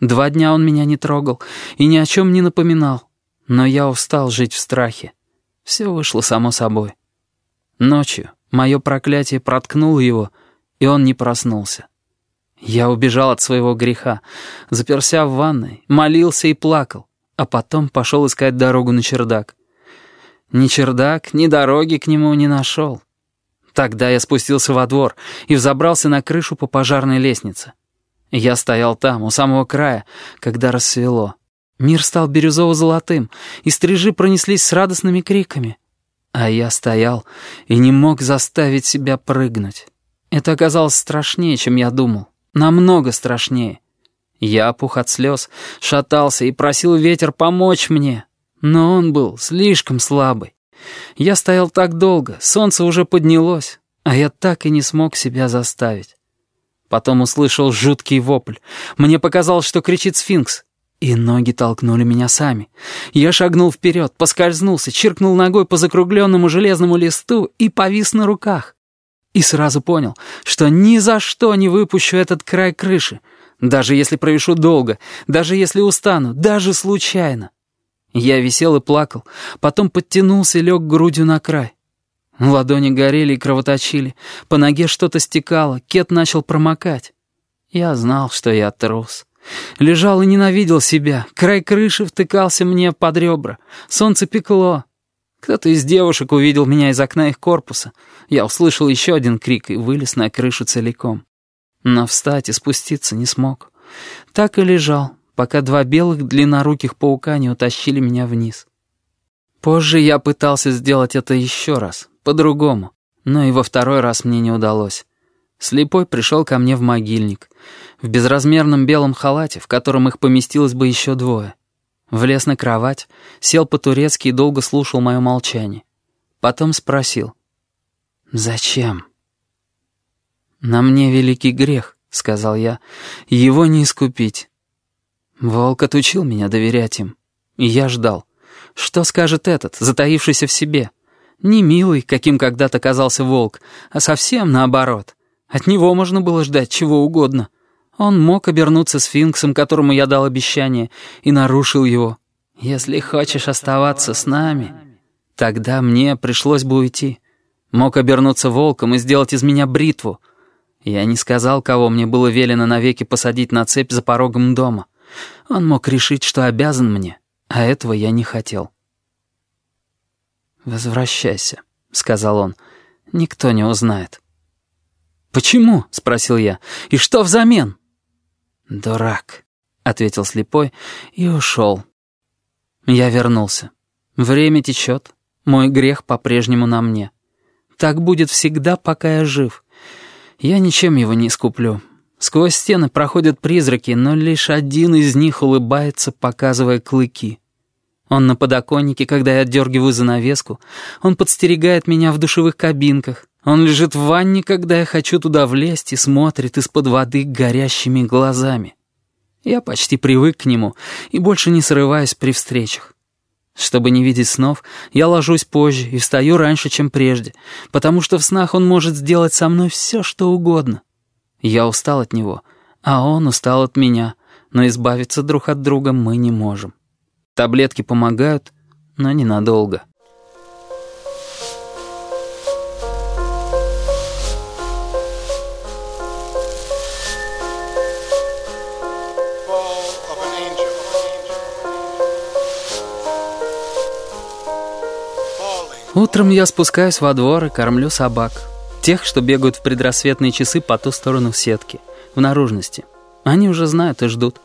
Два дня он меня не трогал и ни о чем не напоминал. Но я устал жить в страхе. Все вышло само собой. Ночью мое проклятие проткнуло его, и он не проснулся. Я убежал от своего греха, заперся в ванной, молился и плакал, а потом пошел искать дорогу на чердак. Ни чердак, ни дороги к нему не нашел. Тогда я спустился во двор и взобрался на крышу по пожарной лестнице. Я стоял там, у самого края, когда рассвело. Мир стал бирюзово-золотым, и стрижи пронеслись с радостными криками. А я стоял и не мог заставить себя прыгнуть. Это оказалось страшнее, чем я думал. Намного страшнее. Я опух от слез, шатался и просил ветер помочь мне. Но он был слишком слабый. Я стоял так долго, солнце уже поднялось, а я так и не смог себя заставить. Потом услышал жуткий вопль. Мне показалось, что кричит сфинкс. И ноги толкнули меня сами. Я шагнул вперед, поскользнулся, чиркнул ногой по закругленному железному листу и повис на руках. И сразу понял, что ни за что не выпущу этот край крыши, даже если провешу долго, даже если устану, даже случайно. Я висел и плакал, потом подтянулся и лег грудью на край. Ладони горели и кровоточили, по ноге что-то стекало, кет начал промокать. Я знал, что я трус. Лежал и ненавидел себя, край крыши втыкался мне под ребра, солнце пекло. Кто-то из девушек увидел меня из окна их корпуса. Я услышал еще один крик и вылез на крышу целиком. Но встать и спуститься не смог. Так и лежал, пока два белых длинноруких паука не утащили меня вниз. Позже я пытался сделать это еще раз, по-другому, но и во второй раз мне не удалось. Слепой пришел ко мне в могильник, в безразмерном белом халате, в котором их поместилось бы еще двое. Влез на кровать, сел по-турецки и долго слушал мое молчание. Потом спросил. «Зачем?» «На мне великий грех», — сказал я, — «его не искупить». Волк отучил меня доверять им. И я ждал. Что скажет этот, затаившийся в себе? Не милый, каким когда-то казался волк, а совсем наоборот. От него можно было ждать чего угодно. Он мог обернуться сфинксом, которому я дал обещание, и нарушил его. «Если хочешь оставаться с нами...» Тогда мне пришлось бы уйти. Мог обернуться волком и сделать из меня бритву. Я не сказал, кого мне было велено навеки посадить на цепь за порогом дома. Он мог решить, что обязан мне, а этого я не хотел. «Возвращайся», — сказал он. «Никто не узнает». «Почему?» — спросил я. «И что взамен?» «Дурак», — ответил слепой и ушел. Я вернулся. Время течет, мой грех по-прежнему на мне. Так будет всегда, пока я жив. Я ничем его не искуплю. Сквозь стены проходят призраки, но лишь один из них улыбается, показывая клыки. Он на подоконнике, когда я отдергиваю занавеску. Он подстерегает меня в душевых кабинках. Он лежит в ванне, когда я хочу туда влезть и смотрит из-под воды горящими глазами. Я почти привык к нему и больше не срываюсь при встречах. Чтобы не видеть снов, я ложусь позже и встаю раньше, чем прежде, потому что в снах он может сделать со мной все, что угодно. Я устал от него, а он устал от меня, но избавиться друг от друга мы не можем. Таблетки помогают, но ненадолго. Утром я спускаюсь во двор и кормлю собак. Тех, что бегают в предрассветные часы по ту сторону сетки, в наружности. Они уже знают и ждут.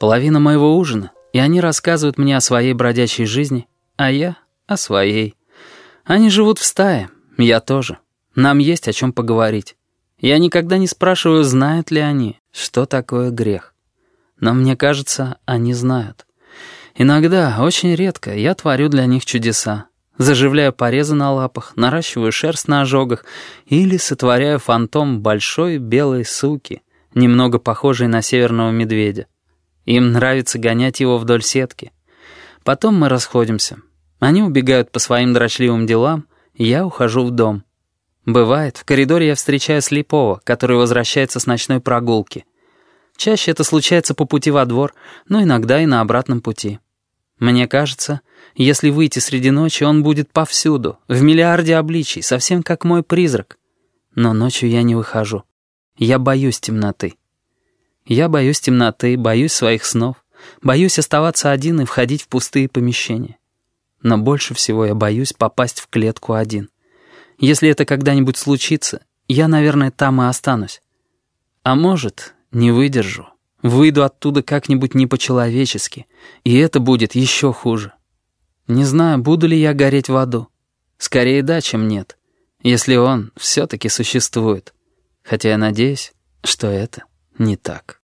Половина моего ужина, и они рассказывают мне о своей бродячей жизни, а я — о своей. Они живут в стае, я тоже. Нам есть о чем поговорить. Я никогда не спрашиваю, знают ли они, что такое грех. Но мне кажется, они знают. Иногда, очень редко, я творю для них чудеса. Заживляю порезы на лапах, наращиваю шерсть на ожогах или сотворяю фантом большой белой суки, немного похожей на северного медведя. Им нравится гонять его вдоль сетки. Потом мы расходимся. Они убегают по своим дрочливым делам, я ухожу в дом. Бывает, в коридоре я встречаю слепого, который возвращается с ночной прогулки. Чаще это случается по пути во двор, но иногда и на обратном пути. Мне кажется, если выйти среди ночи, он будет повсюду, в миллиарде обличий, совсем как мой призрак. Но ночью я не выхожу. Я боюсь темноты. Я боюсь темноты, боюсь своих снов, боюсь оставаться один и входить в пустые помещения. Но больше всего я боюсь попасть в клетку один. Если это когда-нибудь случится, я, наверное, там и останусь. А может, не выдержу. Выйду оттуда как-нибудь не по-человечески, и это будет еще хуже. Не знаю, буду ли я гореть в аду. Скорее да, чем нет, если он все-таки существует. Хотя я надеюсь, что это не так.